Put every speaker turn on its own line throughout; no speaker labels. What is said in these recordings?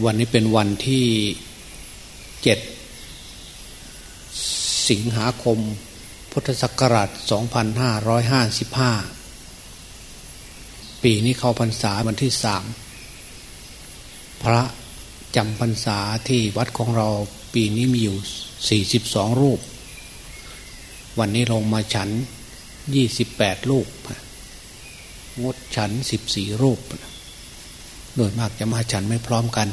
วันนี้เป็นวันที่เจ็ดสิงหาคม พุทธศักราช 2555 ปีนี้เข้าพรรษาวันที่สามพระจำพรรษาที่วัดของเราปีนี้มีอยู่ 42 รูป วันนี้ลงมาฉัน 28 รูป งดฉัน 14 รูป โดยมากจะมาฉันไม่พร้อมกัน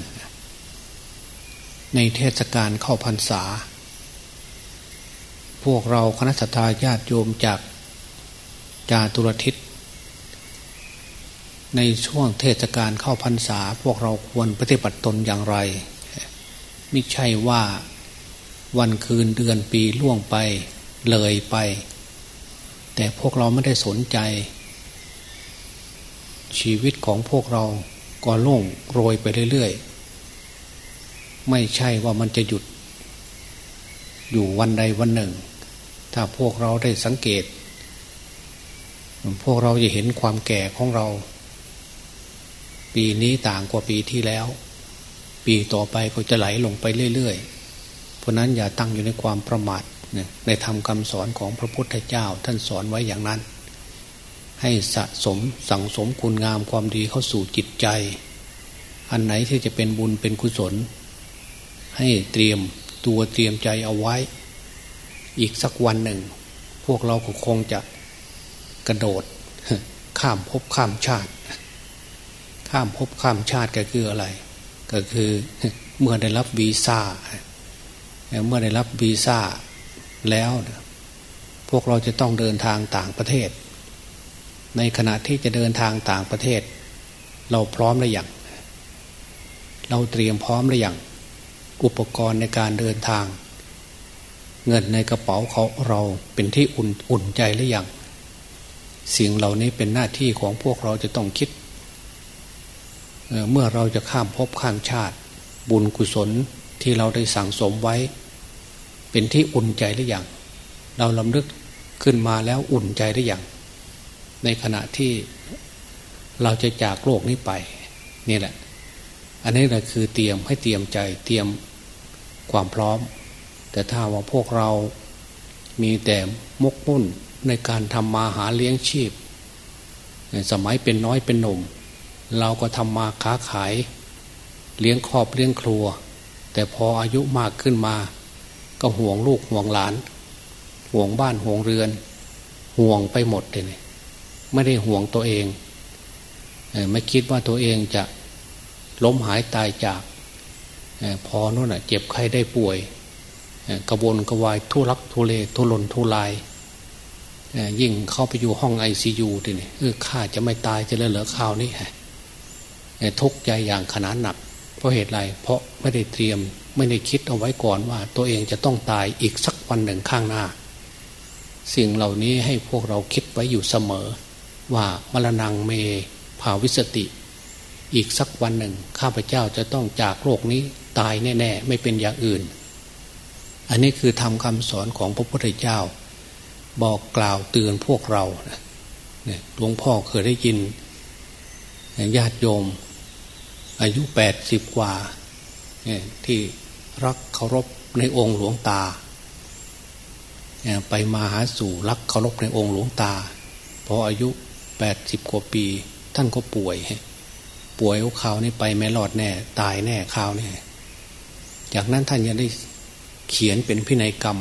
ในเทศกาลเข้าพรรษา พวกเราคณะสัตยาติโยมจากจาตุรทิศ ในช่วงเทศกาลเข้าพรรษา พวกเราควรปฏิบัติตนอย่างไร ไม่ใช่ว่าวันคืนเดือนปีล่วงไปเลยไป แต่พวกเราไม่ได้สนใจ ชีวิตของพวกเรา ก็โล่งโรยไปเรื่อยๆ ไม่ใช่ว่ามันจะหยุด อยู่วันใดวันหนึ่ง ถ้าพวกเราได้สังเกต พวกเราจะเห็นความแก่ของเรา ปีนี้ต่างกว่าปีที่แล้ว ปีต่อไปก็จะไหลลงไปเรื่อยๆ เพราะนั้นอย่าตั้งอยู่ในความประมาทในธรรมคำสอนของพระพุทธเจ้าท่านสอนไว้อย่างนั้น ให้สะสมสั่งสมคุณงามความดีเข้าสู่จิตใจ อันไหนที่จะเป็นบุญเป็นกุศล ให้เตรียมตัวเตรียมใจเอาไว้ อีกสักวันหนึ่ง พวกเราก็คงจะกระโดด ข้ามภพข้ามชาติ ข้ามภพข้ามชาติก็คืออะไร ก็คือเมื่อได้รับวีซ่าเมื่อได้รับวีซ่าแล้ว พวกเราจะต้องเดินทางต่างประเทศ ในขณะที่จะเดินทางต่างประเทศ เราพร้อมหรือยังเราเตรียมพร้อมหรือยังอุปกรณ์ในการเดินทาง เงินในกระเป๋าเขาเราเป็นที่อุ่นอุ่นใจหรือยังสิ่งเหล่านี้เป็นหน้าที่ของพวกเราจะต้องคิดเเมื่อเราจะข้ามภพข้ามชาติ บุญกุศลที่เราได้สั่งสมไว้ เป็นที่อุ่นใจหรือยังเราลำลึกขึ้นมาแล้วอุ่นใจหรือยัง ในขณะที่เราจะจากโลกนี้ไปนี่แหละ อันนี้แหละคือเตรียมให้เตรียมใจเตรียมความพร้อม แต่ถ้าว่าพวกเรามีแต่มกมุ่นในการทำมาหาเลี้ยงชีพ สมัยเป็นน้อยเป็นหนุ่ม เราก็ทำมาค้าขาย เลี้ยงครอบเลี้ยงครัว แต่พออายุมากขึ้นมา ก็ห่วงลูกห่วงหลาน ห่วงบ้านห่วงเรือน ห่วงไปหมดเลย ไม่ได้ห่วงตัวเองไม่คิดว่าตัวเองจะล้มหายตายจากพอโน่นเจ็บไข้ได้ป่วยกระวนกระวายทุรักทุเลทุรนทุลายยิ่งเข้าไปอยู่ห้องไอซียูทีนี่เออข้าจะไม่ตายจะเหลือข่าวนี้ทุกใจอย่างขนาดหนัก เพราะเหตุไร เพราะไม่ได้เตรียมไม่ได้คิดเอาไว้ก่อนว่า ตัวเองจะต้องตายอีกสักวันหนึ่งข้างหน้า สิ่งเหล่านี้ให้พวกเราคิดไว้อยู่เสมอ ว่ามรณงเมภาวิสติ อีกสักวันหนึ่ง ข้าพเจ้าจะต้องจากโลกนี้ตายแน่ๆ ไม่เป็นอย่างอื่น อันนี้คือทำคำสอนของพระพุทธเจ้า บอกกล่าวเตือนพวกเราหลวงพ่อเคยได้ยินญาติโยม อายุแปดสิบกว่าที่รักเคารพในองค์หลวงตา ไปมาหาสู่รักเคารพในองค์หลวงตาพออายุ แปดสิบกว่าปี ท่านก็ป่วย ป่วยข่าวนี้ไปไม่รอดแน่ ตายแน่ข่าวนี่จากนั้นท่านยังได้เขียนเป็นพินัยกรรม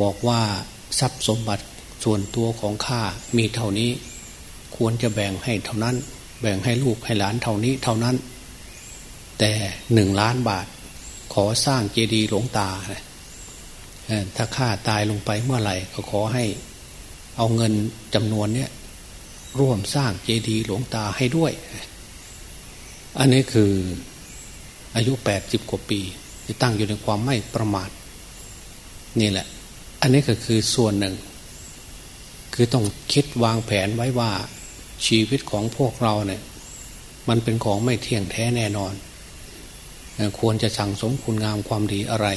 บอกว่าทรัพย์สมบัติส่วนตัวของข้ามีเท่านี้ ควรจะแบ่งให้เท่านั้น แบ่งให้ลูกให้หลานเท่านี้เท่านั้น แต่หนึ่งล้านบาท ขอสร้างเจดีย์หลวงตาถ้าข้าตายลงไปเมื่อไหร่ก็ขอให้เอาเงินจำนวนเนี้ย ร่วมสร้างเจดีย์หลวงตาให้ด้วย อันนี้คืออายุแปดสิบกว่าปีจะตั้งอยู่ในความไม่ประมาทนี่แหละ อันนี้ก็คือส่วนหนึ่ง คือต้องคิดวางแผนไว้ว่าชีวิตของพวกเราเนี่ย มันเป็นของไม่เที่ยงแท้แน่นอน ควรจะสั่งสมคุณงามความดีอะไร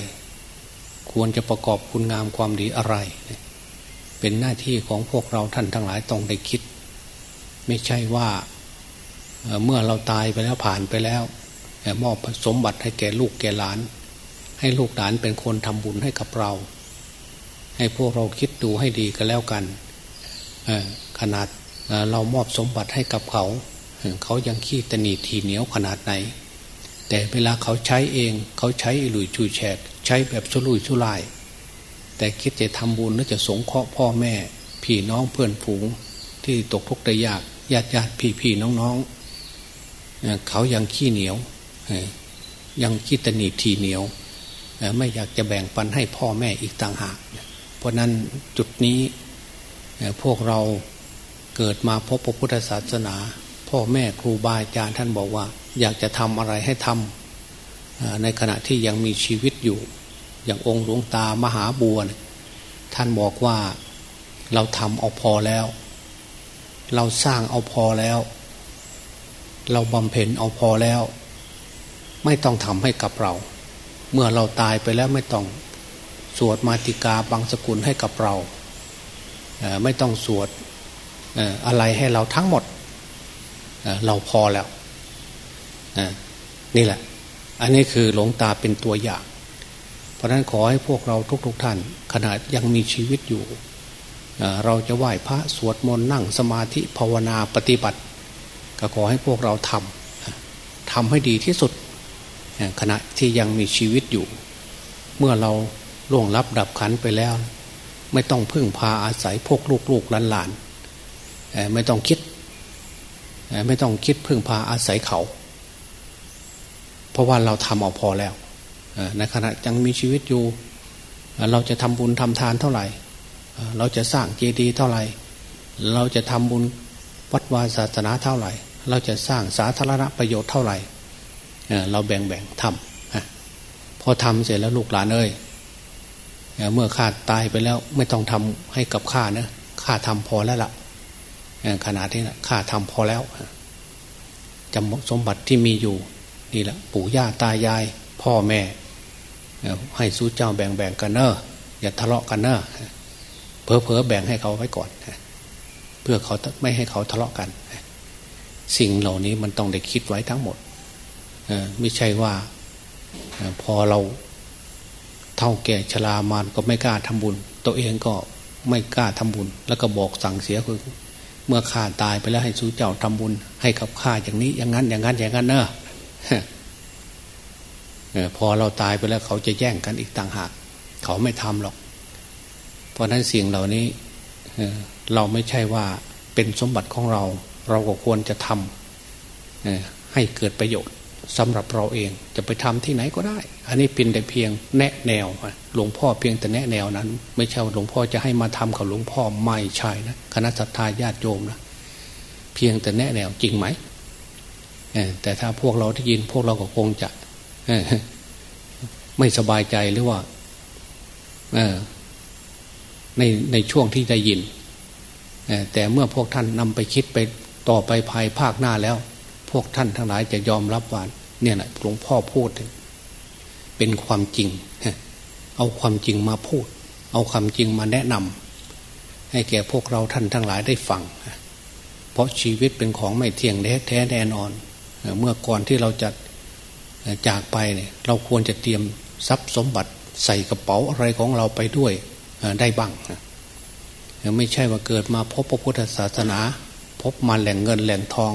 ควรจะประกอบคุณงามความดีอะไร เป็นหน้าที่ของพวกเราท่านทั้งหลายต้องได้คิด ไม่ใช่ว่าเมื่อเราตายไปแล้วผ่านไปแล้วมอบสมบัติให้แก่ลูกแก่หลาน ให้ลูกหลานเป็นคนทำบุญให้กับเรา ให้พวกเราคิดดูให้ดีก็แล้วกันขนาดเรามอบสมบัติให้กับเขา เขายังขี้ตนีทีเหนียวขนาดไหน แต่เวลาเขาใช้เองเขาใช้หลุยชูแฉกใช้แบบชุลุยชุลาย แต่คิดจะทำบุญหรือจะสงเคราะห์พ่อแม่ พี่น้องเพื่อนฝูงที่ตกทุกข์ได้ยาก ญาติญาติพี่พี่น้องน้องเขายังขี้เหนียวยังคิดตนีทีเหนียว ไม่อยากจะแบ่งปันให้พ่อแม่อีกต่างหาก เพราะนั้นจุดนี้พวกเราเกิดมาพบพระพุทธศาสนา พ่อแม่ครูบาอาจารย์ท่านบอกว่า อยากจะทำอะไรให้ทำในขณะที่ยังมีชีวิตอยู่ อย่างองค์หลวงตามหาบัวท่านบอกว่าเราทำเอาพอแล้ว เราสร้างเอาพอแล้ว เราบำเพ็ญเอาพอแล้ว ไม่ต้องทำให้กับเรา เมื่อเราตายไปแล้วไม่ต้องสวดมาติกาบางสกุลให้กับเรา ไม่ต้องสวดอะไรให้เราทั้งหมด เราพอแล้ว นี่แหละ อันนี้คือหลวงตาเป็นตัวอย่าง เพราะนั้นขอให้พวกเราทุกๆทท่านขณะยังมีชีวิตอยู่ เราจะไหว้พระสวดมนต์นั่งสมาธิภาวนาปฏิบัติ ก็ขอให้พวกเราทำทำให้ดีที่สุด ขณะที่ยังมีชีวิตอยู่ เมื่อเราล่วงลับดับขันไปแล้ว ไม่ต้องพึ่งพาอาศัยพวกลูกๆหลานๆไม่ต้องคิด ไม่ต้องคิดพึ่งพาอาศัยเขา เพราะว่าเราทำเอาพอแล้วในขณะยังมีชีวิตอยู่ เราจะทำบุญทำทานเท่าไหร่ เราจะสร้างเจดีย์เท่าไหร่ เราจะทำบุญวัดวาศาสนาเท่าไหร่ เราจะสร้างสาธารณประโยชน์เท่าไหร่เราแบ่งแบ่งทำพอทำเสร็จแล้วลูกหลานเอ้ยเมื่อข้าตายไปแล้วไม่ต้องทำให้กับข้านะข้าทำพอแล้วละ่ะขนาดนี้นะข้าทำพอแล้วจำสมบัติที่มีอยู่นี่แหละปู่ย่าตายาย พ่อแม่ให้สู้เจ้าแบ่งแบ่งกันเนอะอย่าทะเลาะกันเนอะ เพอเพอแบ่งให้เขาไว้ก่อนเพื่อเขาไม่ให้เขาทะเลาะกัน สิ่งเหล่านี้มันต้องได้คิดไว้ทั้งหมดไม่ใช่ว่าพอเราเท่าแก่ชรามานก็ไม่กล้าทำบุญ ตัวเองก็ไม่กล้าทำบุญ แล้วก็บอกสั่งเสียคือเมื่อข้าตายไปแล้วให้สู้เจ้าทำบุญ ให้กับข้าอย่างนี้ อย่างนั้น อย่างนั้นอย่างนั้นเนอะพอเราตายไปแล้วเขาจะแย่งกันอีกต่างหาก เขาไม่ทำหรอก ราะนั้นสิ่งเหล่านี้เราไม่ใช่ว่าเป็นสมบัติของเรา เราก็ควรจะทำให้เกิดประโยชน์สำหรับเราเองจะไปทำที่ไหนก็ได้ อันนี้เป็นแต่เพียงแนะแนวหลวงพ่อเพียงแต่แนะแนวนั้น ไม่ใช่หลวงพ่อจะให้มาทำกับหลวงพ่อไม่ใช่นะคณะสัตยาญาติโยมนะเพียงแต่แนะแนวจริงไหมแต่ถ้าพวกเราที่ยินพวกเราก็คงจะไม่สบายใจหรือว่า ในในช่วงที่ได้ยิน แต่เมื่อพวกท่านนำไปคิดไปต่อไปภายภาคหน้าแล้ว พวกท่านทั้งหลายจะยอมรับว่าเนี่ยแหละหลวงพ่อพูด เป็นความจริง เอาความจริงมาพูด เอาความจริงมาแนะนำให้แก่พวกเราท่านทั้งหลายได้ฟัง เพราะชีวิตเป็นของไม่เที่ยงแท้แท้แน่นอน เมื่อก่อนที่เราจะจากไปเนี่ยเราควรจะเตรียมทรัพย์สมบัติใส่กระเป๋าอะไรของเราไปด้วย ได้บ้างไม่ใช่ว่าเกิดมาพบพระพุทธศาสนา พบมาแหล่งเงินแหล่งทอง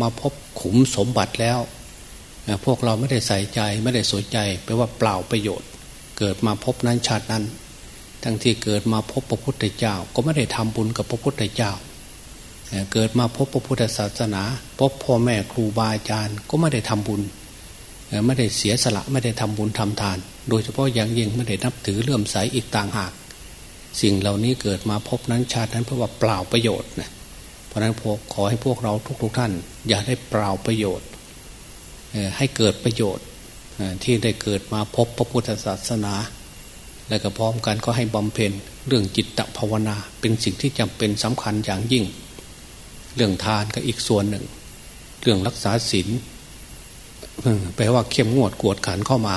มาพบขุมสมบัติแล้ว พวกเราไม่ได้ใส่ใจไม่ได้สนใจแปลว่าเปล่าประโยชน์ เกิดมาพบนั้นชาตินั้น ทั้งที่เกิดมาพบพระพุทธเจ้า ก็ไม่ได้ทำบุญกับพระพุทธเจ้า เกิดมาพบพระพุทธศาสนา พบพ่อแม่ครูบาอาจารย์ก็ไม่ได้ทำบุญ ไม่ได้เสียสละไม่ได้ทำบุญทำทาน โดยเฉพาะอย่างยิ่งไม่ได้นับถือเลื่อมใสอีกต่างหาก สิ่งเหล่านี้เกิดมาพบนั้นชาตินั้นเพราะว่าเปล่าประโยชน์นะเพราะนั้นพวกขอให้พวกเราทุกๆทท่าน อย่าได้เปล่าประโยชน์ให้เกิดประโยชน์ที่ได้เกิดมาพบพระพุทธศาสนา และก็พร้อมกันก็ให้บำเพ็ญเรื่องจิตตภาวนาเป็นสิ่งที่จำเป็นสำคัญอย่างยิ่ง เรื่องทานก็อีกส่วนหนึ่ง เรื่องรักษาศีล แปลว่าเข้มงวดกวดขันเข้ามา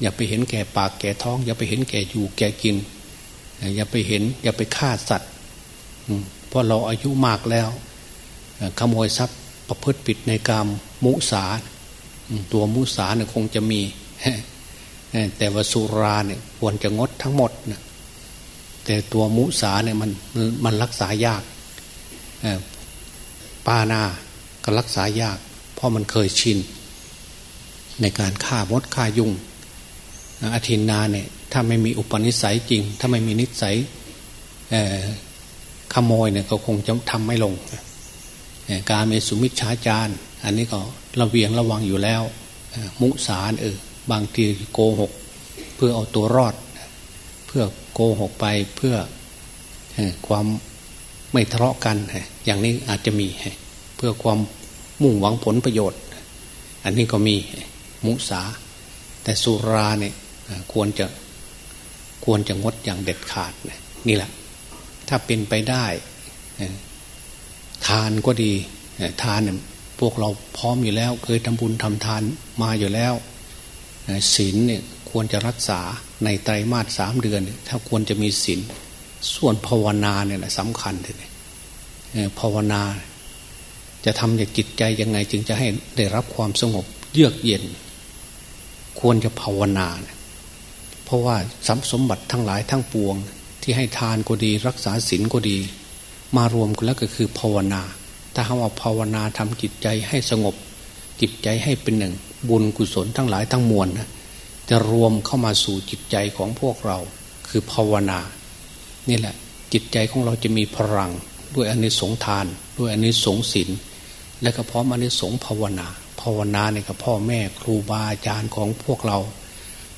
อย่าไปเห็นแก่ปากแก่ท้อง อย่าไปเห็นแก่อยู่แก่กิน อย่าไปเห็น อย่าไปฆ่าสัตว์เพราะเราอายุมากแล้วขโมยทรัพย์ประพฤติผิดในกรรมมุสาตัวมุสาเนี่ยคงจะมีแต่ว่าสุราเนี่ยควรจะงดทั้งหมดนะแต่ตัวมุสาเนี่ยมันมันรักษายากปานาก็รักษายาก เพราะมันเคยชิน ในการฆ่ามดฆ่ายุงอธินนาเนี่ยถ้าไม่มีอุปนิสัยจริง ถ้าไม่มีนิสัยขโมยเนี่ยก็คงจะทำไม่ลง การเมสุมิชฌาจารอันนี้ก็ระเวียงระวังอยู่แล้ว มุสาเออบางทีโกหก เพื่อเอาตัวรอด เพื่อโกหกไปเพื่อความไม่ทะเลาะกัน อย่างนี้อาจจะมี เพื่อความมุ่งหวังผลประโยชน์ อันนี้ก็มี มุสา แต่สุราเนี่ยควรจะควรจะงดอย่างเด็ดขาดนี่แหละ ถ้าเป็นไปได้ทานก็ดีทานเนี่ยพวกเราพร้อมอยู่แล้ว เคยทำบุญทำทานมาอยู่แล้วศีลเนี่ยควรจะรักษาในไตรมาสสามเดือน ถ้าควรจะมีศีลส่วนภาวนาเนี่ยสำคัญเลยภาวนา จะทำอย่างจิตใจยังไงจึงจะให้ได้รับความสงบเยือกเย็น ควรจะภาวนา เพราะว่าทรัพย์สมบัติทั้งหลายทั้งปวง ที่ให้ทานก็ดีรักษาศีลก็ดี มารวมกันแล้วก็คือภาวนา ถ้าคำว่าภาวนาทำจิตใจให้สงบ จิตใจให้เป็นหนึ่ง บุญกุศลทั้งหลายทั้งมวลนะจะรวมเข้ามาสู่จิตใจของพวกเรา คือภาวนา นี่แหละ จิตใจของเราจะมีพลัง ด้วยอนิสงทาน ด้วยอนิสงศีลและก็พร้อมอนิสงภาวนา ภาวนาเนี่ยกับพ่อแม่ครูบาอาจารย์ของพวกเรา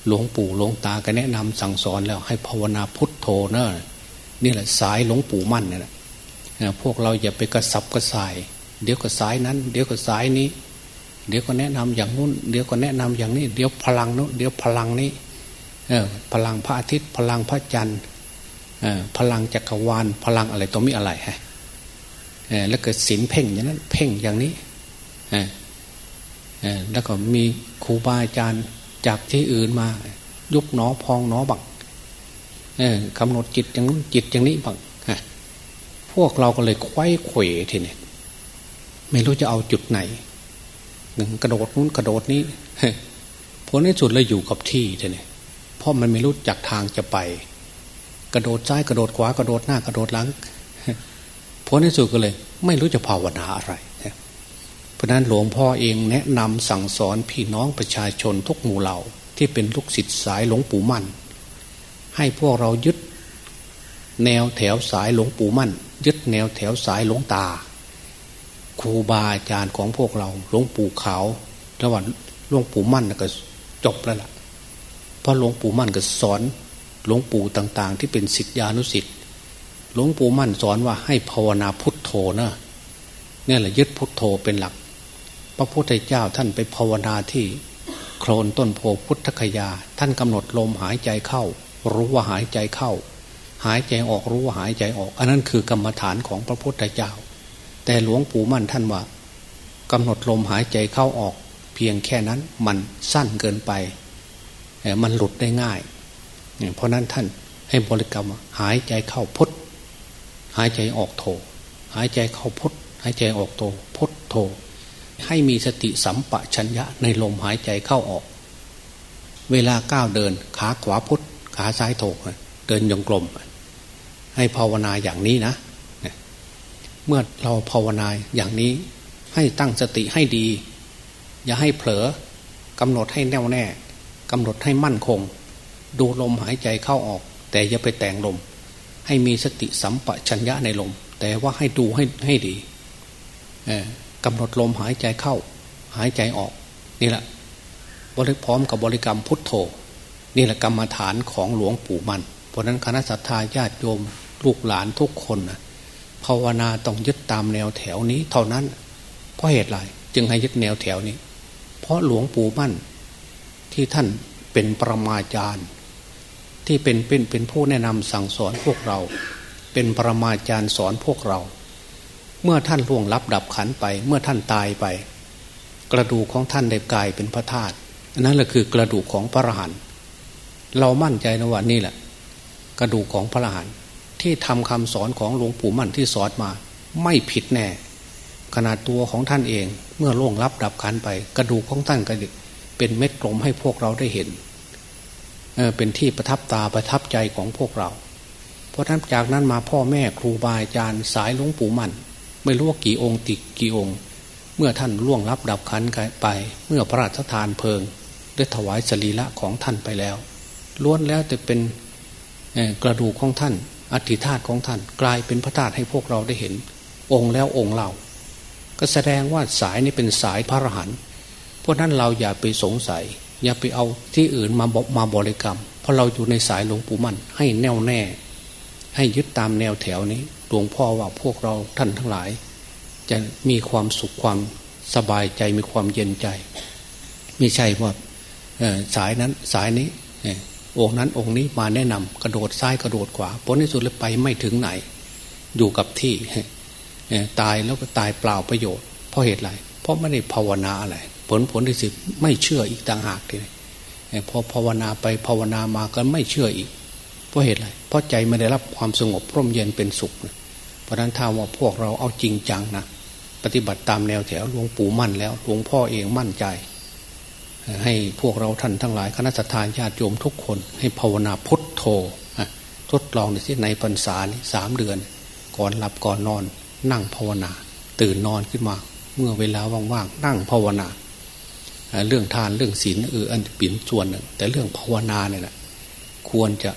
หลวงปู่หลวงตาก็แนะนำสั่งสอนแล้วให้ภาวนาพุทโธเนอะนี่แหละสายหลวงปู่มั่นเนี่ยพวกเราอย่าไปกระสับกระส่าย เดี๋ยวก็สายนั้น เดี๋ยวก็สายนี้ เดี๋ยวก็แนะนำอย่างนู้น เดี๋ยวก็แนะนำอย่างนี้ เดี๋ยวพลังนู้นเดี๋ยวพลังนี้เออพลังพระอาทิตย์ พลังพระจันทร์พลังจักรวาลพลังอะไรตัวมีอะไรฮะแล้วเกิดศีลเพ่งอย่างนั้น เพ่งอย่างนี้ แล้วก็มีครูบาอาจารย์จากที่อื่นมา ยุบหนอพองหนอบังกำหนดจิตอย่างนู้นจิตอย่างนี้บังพวกเราก็เลยควยเขวทีนี้ไม่รู้จะเอาจุดไหนหนึ่งกระโดดนู้นกระโดดนี้ผลในสุดเลยอยู่กับที่ทีนี้เพราะมันไม่รู้จักทางจะไป กระโดดซ้ายกระโดดขวากระโดดหน้ากระโดดหลังผลที่สุดก็เลย ไม่รู้จะภาวนาอะไร เพราะนั้นหลวงพ่อเองแนะนำสั่งสอนพี่น้องประชาชนทุกหมู่เหล่า ที่เป็นลูกศิษย์สายหลวงปู่มั่น ให้พวกเรายึด แนวแถวสายหลวงปู่มั่น ยึดแนวแถวสายหลวงตา ครูบาอาจารย์ของพวกเราหลวงปู่ขาวระหว่างหลวงปู่มั่นก็จบแล้วล่ะเพราะหลวงปู่มั่นก็สอนหลวงปู่ต่าง ๆ ที่เป็นศิษยานุศิษย์หลวงปู่มั่นสอนว่าให้ภาวนาพุทโธนะเนี่ยแหละยึดพุทโธเป็นหลัก พระพุทธเจ้าท่านไปภาวนาที่โคลนต้นโพพุทธคยา ท่านกำหนดลมหายใจเข้า รู้ว่าหายใจเข้า หายใจออกรู้ว่าหายใจออก อันนั้นคือกรรมฐานของพระพุทธเจ้า แต่หลวงปู่มั่นท่านว่ากำหนดลมหายใจเข้าออก เพียงแค่นั้นมันสั้นเกินไปมันหลุดได้ง่าย เพราะนั้นท่านให้บริกรรมหายใจเข้าพุทหายใจออกโทหายใจเข้าพุทหายใจออกโทพุทโท ให้มีสติสัมปชัญญะในลมหายใจเข้าออก เวลาก้าวเดิน ขาขวาพุทธขาซ้ายโถเดินยงกลม ให้ภาวนาอย่างนี้นะ เมื่อเราภาวนาอย่างนี้ ให้ตั้งสติให้ดี อย่าให้เผลอกำหนดให้แน่วแน่กำหนดให้มั่นคง ดูลมหายใจเข้าออก แต่อย่าไปแต่งลม ให้มีสติสัมปชัญญะในลม แต่ว่าให้ดูให้ให้ดี กำหนดลมหายใจเข้า หายใจออก นี่แหละบริพร้อมกับบริกรรมพุทโธ นี่แหละกรรมฐานของหลวงปู่มัน เพราะนั้นคณะสัตยาญาติโยมลูกหลานทุกคนนะภาวนาต้องยึดตามแนวแถวนี้ เท่านั้น เพราะเหตุไรจึงให้ยึดแนวแถวนี้ เพราะหลวงปู่มั่น ที่ท่านเป็นประมาจารย์ที่เป็นเป็นเป็นผู้แนะนำสั่งสอนพวกเรา เป็นปรมาจารย์สอนพวกเรา เมื่อท่านล่วงลับดับขันไป เมื่อท่านตายไป กระดูกของท่านได้กลายเป็นพระธาตุนั่นแหละคือกระดูกของพระอรหันต์เรามั่นใจนะว่านี่แหละ กระดูกของพระอรหันต์ที่ทำคำสอนของหลวงปู่มั่นที่สอนมา ไม่ผิดแน่ ขนาดตัวของท่านเอง เมื่อล่วงรับดับขันไป กระดูกของท่านก็เป็นเม็ดกลมให้พวกเราได้เห็นเป็นที่ประทับตาประทับใจของพวกเรา เพราะนั้นจากนั้นมาพ่อแม่ครูบาอาจารย์สายหลวงปู่มั่น ไม่รู้ว่ากี่องค์ติดกี่องค์ เมื่อท่านล่วงรับดับขันไป เมื่อพระราชทานเพลิง ได้ถวายสรีระของท่านไปแล้วล้วนแล้วแต่เป็นกระดูกของท่านอธิธาตของท่าน กลายเป็นพระธาตุให้พวกเราได้เห็น องค์แล้วองค์เราก็แสดงว่าสายนี้เป็นสายพระอรหันต์เพราะนั้นเราอย่าไปสงสัย อย่าไปเอาที่อื่นมาบมาบริกรรม เพราะเราอยู่ในสายหลวงปู่มั่นให้แน่วแน่ ให้ยึดตามแนวแถวนี้ หลวงพ่อว่าพวกเราท่านทั้งหลาย จะมีความสุขความสบายใจมีความเย็นใจ ไม่ใช่ว่าสายนั้นสายนี้องค์นั้นองค์นี้มาแนะนำกระโดดซ้ายกระโดดขวาผลที่สุดเลยไปไม่ถึงไหน อยู่กับที่ตายแล้วก็ตายเปล่าประโยชน์ เพราะเหตุไรเพราะไม่ได้ภาวนาอะไรผลผลที่สุดไม่เชื่ออีกต่างหากทีนี้พอภาวนาไปภาวนามาก็ไม่เชื่ออีก ราะเหตุอะไร เพราะใจไม่ได้รับความสงบร่มเย็นเป็นสุข เพราะนั้นถ้าว่าพวกเราเอาจริงจังนะปฏิบัติตามแนวแถวหลวงปู่มั่นแล้วหลวงพ่อเองมั่นใจ ให้พวกเราท่านทั้งหลายคณะทาญาติโยมทุกคน ให้ภาวนาพุทโธทดลองในที่ในพรรษาสามเดือน ก่อนหลับก่อนนอน นั่งภาวนา ตื่นนอนขึ้นมา เมื่อเวลาว่างๆนั่งภาวนาเรื่องทานเรื่องศีลเอออันปิ่นส่วนหนึ่งแต่เรื่องภาวนาเนี่ยนะควรจะ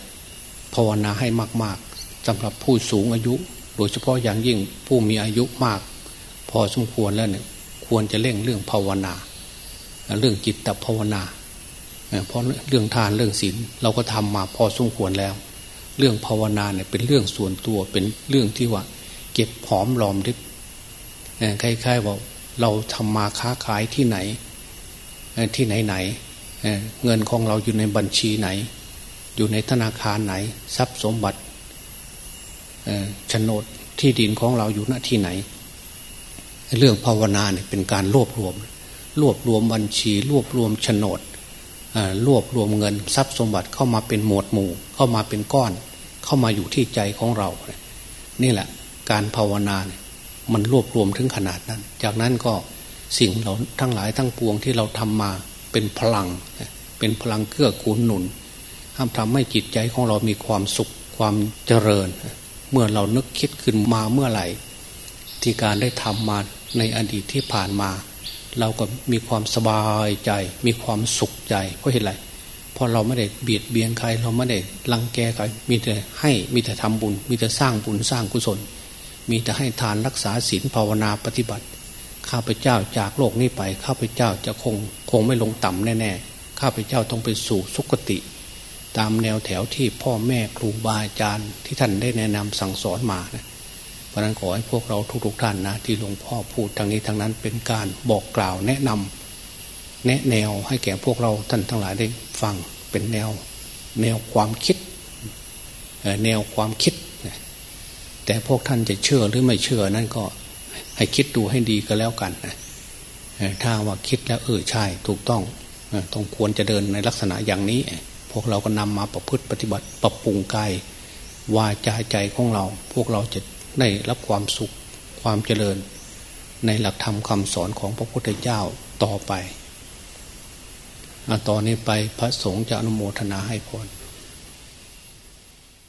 าวนาให้มาก ๆสำหรับผู้สูงอายุ โดยเฉพาะอย่างยิ่งผู้มีอายุมาก พอสมควรแล้วเนี่ยควรจะเร่งเรื่องภาวนา เรื่องจิตตภาวนาเพราะเรื่องทานเรื่องศีลเราก็ทำมาพอสมควรแล้ว เรื่องภาวนาเนี่ยเป็นเรื่องส่วนตัวเป็นเรื่องที่ว่า เก็บหอมรอมริบคล้ายๆว่าเราทำมาค้าขายที่ไหนที่ไหนไหนเงินของเราอยู่ในบัญชีไหน อยู่ในธนาคารไหน ทรัพย์สมบัติโฉนดที่ดินของเราอยู่ณที่ไหน เรื่องภาวนาเนี่ยเป็นการรวบรวม รวบรวมบัญชี รวบรวมโฉนดรวบรวมเงินทรัพย์สมบัติเข้ามาเป็นหมวดหมู่ เข้ามาเป็นก้อน เข้ามาอยู่ที่ใจของเรา นี่แหละ การภาวนาเนี่ยมันรวบรวมถึงขนาดนั้น จากนั้นก็สิ่งเราทั้งหลายทั้งปวงที่เราทำมาเป็นพลัง เป็นพลังเกื้อกูลหนุน ทำทำให้จิตใจของเรามีความสุขความเจริญ เมื่อเรานึกคิดขึ้นมาเมื่อไหร่ ที่การได้ทำมาในอดีตที่ผ่านมา เราก็มีความสบายใจ มีความสุขใจเพราะเหตุไรเพราะเราไม่ได้เบียดเบียนใคร เราไม่ได้ลังแกใครมีแต่ให้มีแต่ทำบุญ มีแต่สร้างบุญสร้างกุศล มีแต่ให้ทานรักษาศีลภาวนาปฏิบัติ ข้าพเจ้าจากโลกนี้ไป ข้าพเจ้าจะคงคงไม่ลงต่ำแน่ๆข้าพเจ้าต้องไปสู่สุคติ ตามแนวแถวที่พ่อแม่ครูบาอาจารย์ที่ท่านได้แนะนำสั่งสอนมานะเพราะนั้นขอให้พวกเราทุกๆท่านนะที่หลวงพ่อพูดทางนี้ทางนั้นเป็นการบอกกล่าวแนะนำแนะแนวให้แก่พวกเราท่านทั้งหลายได้ฟังเป็นแนวแนวความคิดแนวความคิด แต่พวกท่านจะเชื่อหรือไม่เชื่อนั่นก็ให้คิดดูให้ดีก็แล้วกันนะถ้าว่าคิดแล้วเออใช่ถูกต้องต้องควรจะเดินในลักษณะอย่างนี้ พวกเราก็นำมาประพฤติปฏิบัติ ปรับปรุงกายวาจาใจของเรา พวกเราจะได้รับความสุขความเจริญ ในหลักธรรมคำสอนของพระพุทธเจ้าต่อไปตอนนี้ไปพระสงฆ์จะอนุโมทนาให้พร